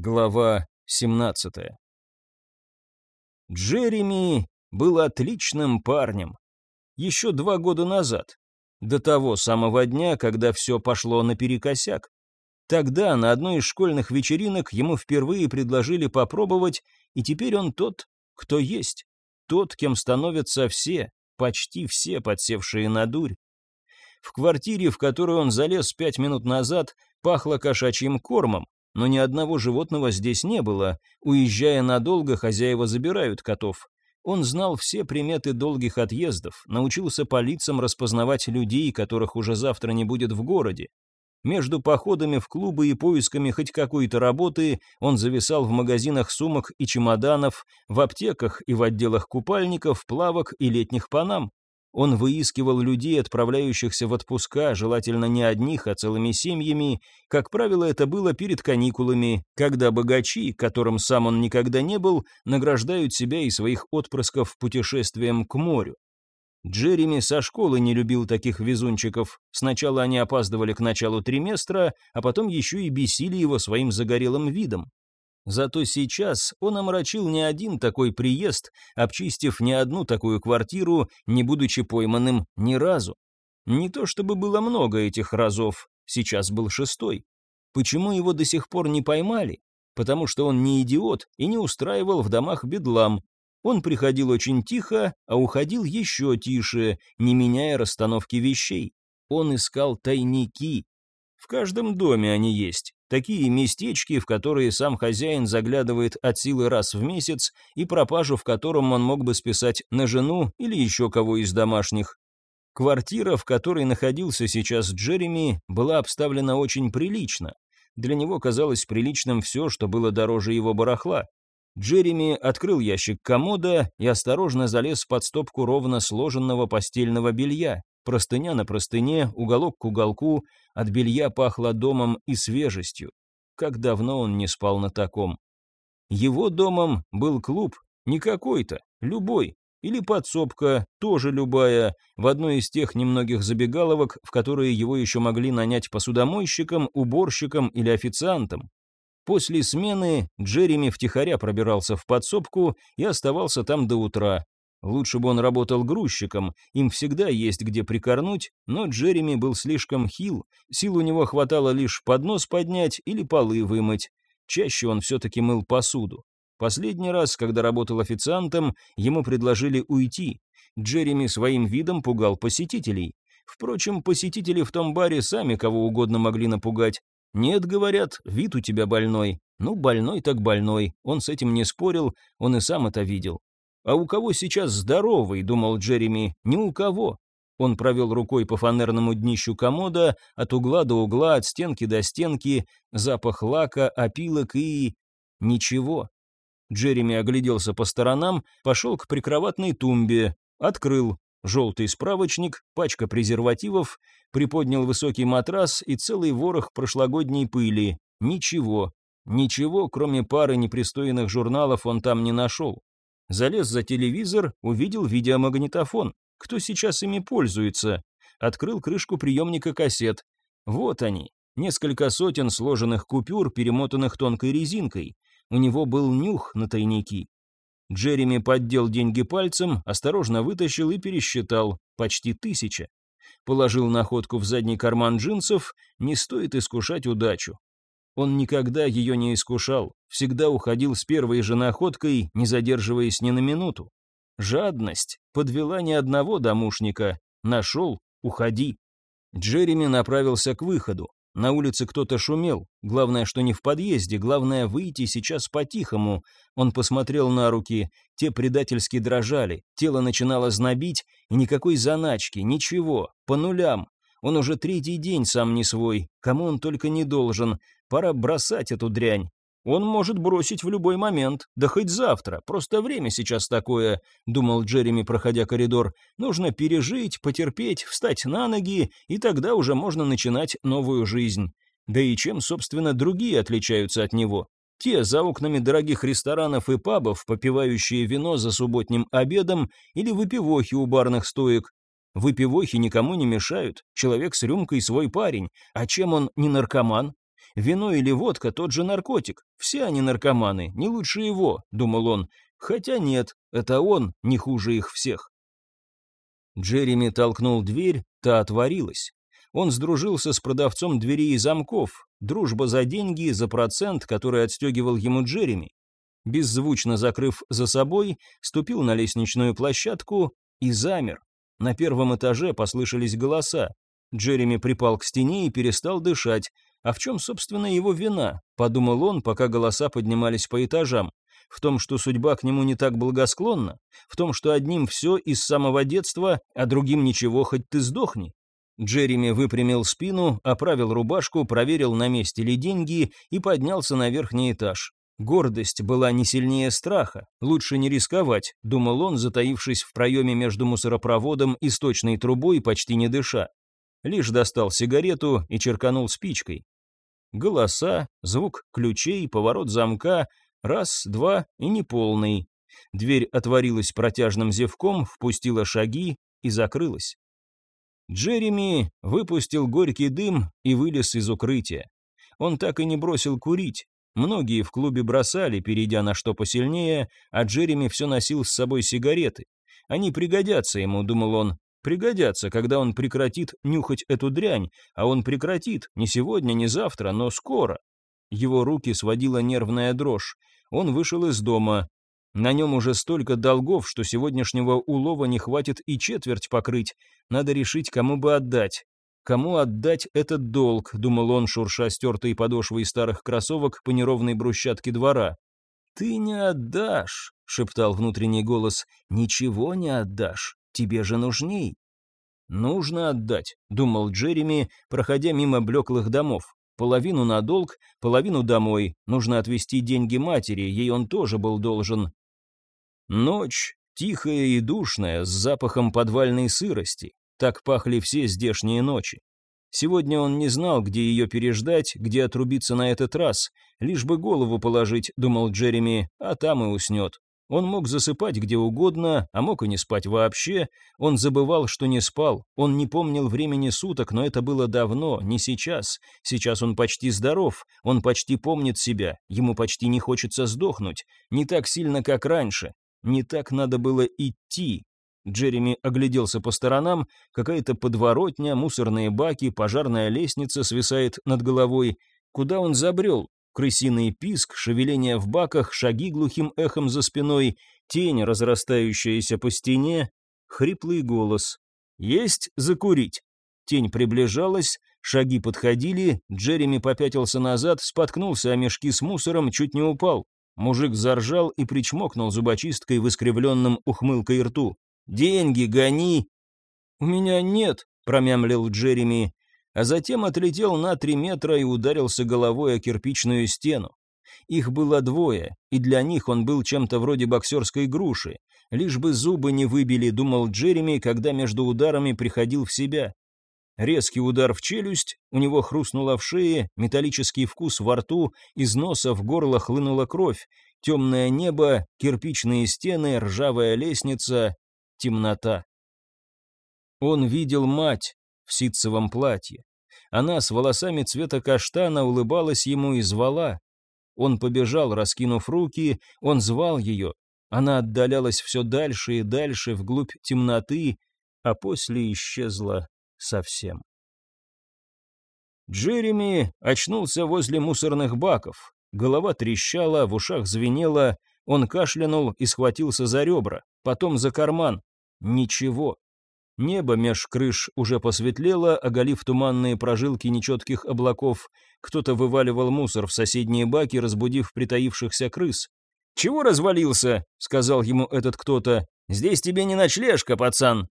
Глава 17 Джереми был отличным парнем. Еще два года назад, до того самого дня, когда все пошло наперекосяк. Тогда на одной из школьных вечеринок ему впервые предложили попробовать, и теперь он тот, кто есть, тот, кем становятся все, почти все подсевшие на дурь. В квартире, в которую он залез пять минут назад, пахло кошачьим кормом, но ни одного животного здесь не было. Уезжая надолго, хозяева забирают котов. Он знал все приметы долгих отъездов, научился по лицам распознавать людей, которых уже завтра не будет в городе. Между походами в клубы и поисками хоть какой-то работы он зависал в магазинах сумок и чемоданов, в аптеках и в отделах купальников, плавок и летних панам. Он выискивал людей, отправляющихся в отпуска, желательно не одних, а целыми семьями. Как правило, это было перед каникулами, когда богачи, которым сам он никогда не был, награждают себя и своих отпрысков путешествием к морю. Джереми со школы не любил таких везунчиков. Сначала они опаздывали к началу триместра, а потом еще и бесили его своим загорелым видом. Зато сейчас он омрачил не один такой приезд, обчистив не одну такую квартиру, не будучи пойманным ни разу. Не то чтобы было много этих разов, сейчас был шестой. Почему его до сих пор не поймали? Потому что он не идиот и не устраивал в домах бедлам. Он приходил очень тихо, а уходил еще тише, не меняя расстановки вещей. Он искал тайники. В каждом доме они есть. Такие местечки, в которые сам хозяин заглядывает от силы раз в месяц, и пропажу в котором он мог бы списать на жену или еще кого из домашних. Квартира, в которой находился сейчас Джереми, была обставлена очень прилично. Для него казалось приличным все, что было дороже его барахла. Джереми открыл ящик комода и осторожно залез под стопку ровно сложенного постельного белья. Простыня на простыне, уголок к уголку, от белья пахло домом и свежестью. Как давно он не спал на таком. Его домом был клуб, не какой-то, любой, или подсобка, тоже любая, в одной из тех немногих забегаловок, в которые его еще могли нанять посудомойщиком, уборщиком или официантом. После смены Джереми втихаря пробирался в подсобку и оставался там до утра, Лучше бы он работал грузчиком, им всегда есть где прикорнуть, но Джереми был слишком хил, сил у него хватало лишь поднос поднять или полы вымыть. Чаще он все-таки мыл посуду. Последний раз, когда работал официантом, ему предложили уйти. Джереми своим видом пугал посетителей. Впрочем, посетители в том баре сами кого угодно могли напугать. «Нет, — говорят, — вид у тебя больной». Ну, больной так больной, он с этим не спорил, он и сам это видел. «А у кого сейчас здоровый?» — думал Джереми. «Ни у кого». Он провел рукой по фанерному днищу комода, от угла до угла, от стенки до стенки, запах лака, опилок и... ничего. Джереми огляделся по сторонам, пошел к прикроватной тумбе, открыл. Желтый справочник, пачка презервативов, приподнял высокий матрас и целый ворох прошлогодней пыли. Ничего. Ничего, кроме пары непристойных журналов, он там не нашел. Залез за телевизор, увидел видеомагнитофон. Кто сейчас ими пользуется? Открыл крышку приемника кассет. Вот они. Несколько сотен сложенных купюр, перемотанных тонкой резинкой. У него был нюх на тайники. Джереми поддел деньги пальцем, осторожно вытащил и пересчитал. Почти тысяча. Положил находку в задний карман джинсов. Не стоит искушать удачу. Он никогда ее не искушал, всегда уходил с первой же находкой, не задерживаясь ни на минуту. Жадность подвела ни одного домушника. Нашел — уходи. Джереми направился к выходу. На улице кто-то шумел. Главное, что не в подъезде, главное выйти сейчас по-тихому. Он посмотрел на руки, те предательски дрожали, тело начинало знобить, и никакой заначки, ничего, по нулям. Он уже третий день сам не свой, кому он только не должен. Пора бросать эту дрянь. Он может бросить в любой момент, да хоть завтра, просто время сейчас такое, думал Джереми, проходя коридор. Нужно пережить, потерпеть, встать на ноги, и тогда уже можно начинать новую жизнь. Да и чем, собственно, другие отличаются от него? Те за окнами дорогих ресторанов и пабов, попивающие вино за субботним обедом или выпивохи у барных стоек. Выпивохи никому не мешают, человек с рюмкой свой парень, а чем он не наркоман? Вино или водка – тот же наркотик. Все они наркоманы, не лучше его, думал он. Хотя нет, это он не хуже их всех. Джереми толкнул дверь, та отворилась. Он сдружился с продавцом дверей и замков. Дружба за деньги, за процент, который отстегивал ему Джереми. Беззвучно закрыв за собой, ступил на лестничную площадку и замер. На первом этаже послышались голоса. Джереми припал к стене и перестал дышать. А в чем, собственно, его вина? Подумал он, пока голоса поднимались по этажам. В том, что судьба к нему не так благосклонна? В том, что одним все из самого детства, а другим ничего, хоть ты сдохни? Джереми выпрямил спину, оправил рубашку, проверил, на месте ли деньги и поднялся на верхний этаж. Гордость была не сильнее страха. Лучше не рисковать, думал он, затаившись в проеме между мусоропроводом и сточной трубой, почти не дыша. Лишь достал сигарету и черканул спичкой. Голоса, звук ключей, поворот замка, раз, два и неполный. Дверь отворилась протяжным зевком, впустила шаги и закрылась. Джереми выпустил горький дым и вылез из укрытия. Он так и не бросил курить. Многие в клубе бросали, перейдя на что посильнее, а Джереми все носил с собой сигареты. Они пригодятся ему, думал он, пригодятся, когда он прекратит нюхать эту дрянь, а он прекратит, не сегодня, не завтра, но скоро. Его руки сводила нервная дрожь. Он вышел из дома. На нем уже столько долгов, что сегодняшнего улова не хватит и четверть покрыть. Надо решить, кому бы отдать. Кому отдать этот долг, думал он, шурша стертой подошвой старых кроссовок по неровной брусчатке двора. «Ты не отдашь», — шептал внутренний голос, — «ничего не отдашь, тебе же нужней». «Нужно отдать», — думал Джереми, проходя мимо блеклых домов. Половину на долг, половину домой. Нужно отвезти деньги матери, ей он тоже был должен. Ночь, тихая и душная, с запахом подвальной сырости. Так пахли все здешние ночи. Сегодня он не знал, где ее переждать, где отрубиться на этот раз. Лишь бы голову положить, думал Джереми, а там и уснет. Он мог засыпать где угодно, а мог и не спать вообще. Он забывал, что не спал. Он не помнил времени суток, но это было давно, не сейчас. Сейчас он почти здоров, он почти помнит себя, ему почти не хочется сдохнуть. Не так сильно, как раньше. Не так надо было идти. Джереми огляделся по сторонам, какая-то подворотня, мусорные баки, пожарная лестница свисает над головой. Куда он забрел? Крысиный писк, шевеление в баках, шаги глухим эхом за спиной, тень, разрастающаяся по стене, хриплый голос. «Есть закурить?» Тень приближалась, шаги подходили, Джереми попятился назад, споткнулся о мешки с мусором, чуть не упал. Мужик заржал и причмокнул зубочисткой в искривленном ухмылкой рту. «Деньги гони!» «У меня нет», — промямлил Джереми а затем отлетел на три метра и ударился головой о кирпичную стену. Их было двое, и для них он был чем-то вроде боксерской груши. Лишь бы зубы не выбили, думал Джереми, когда между ударами приходил в себя. Резкий удар в челюсть, у него хрустнуло в шее, металлический вкус во рту, из носа в горло хлынула кровь, темное небо, кирпичные стены, ржавая лестница, темнота. Он видел мать в ситцевом платье. Она с волосами цвета каштана улыбалась ему и звала. Он побежал, раскинув руки, он звал ее. Она отдалялась все дальше и дальше, вглубь темноты, а после исчезла совсем. Джереми очнулся возле мусорных баков. Голова трещала, в ушах звенела, он кашлянул и схватился за ребра, потом за карман. Ничего. Небо меж крыш уже посветлело, оголив туманные прожилки нечетких облаков. Кто-то вываливал мусор в соседние баки, разбудив притаившихся крыс. «Чего развалился?» — сказал ему этот кто-то. «Здесь тебе не ночлежка, пацан!»